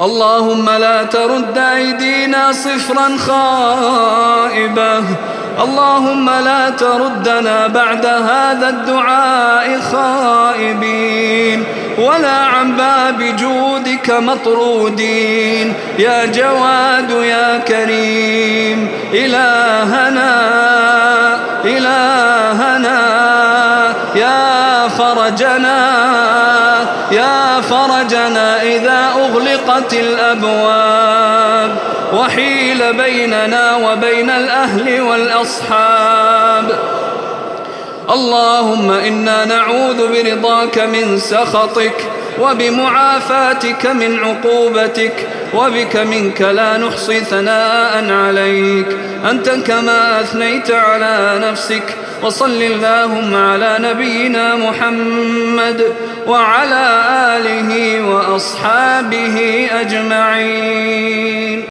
اللهم لا ترد أيدينا صفرا خائبة اللهم لا تردنا بعد هذا الدعاء خائبين. ولا عن باب جودك مطرودين. يا جواد يا كريم إلهنا إلهنا. يا فرجنا يا فرجنا إذا أغلقت الأبواب وحيل بيننا وبين الأهل والأصحاب. اللهم إنا نعوذ برضاك من سخطك وبمعافاتك من عقوبتك وبك منك لا نحصي ثناء عليك. أنت كما أثنيت على نفسك وصل اللهم على نبينا محمد وعلى آله وأصحابه أجمعين.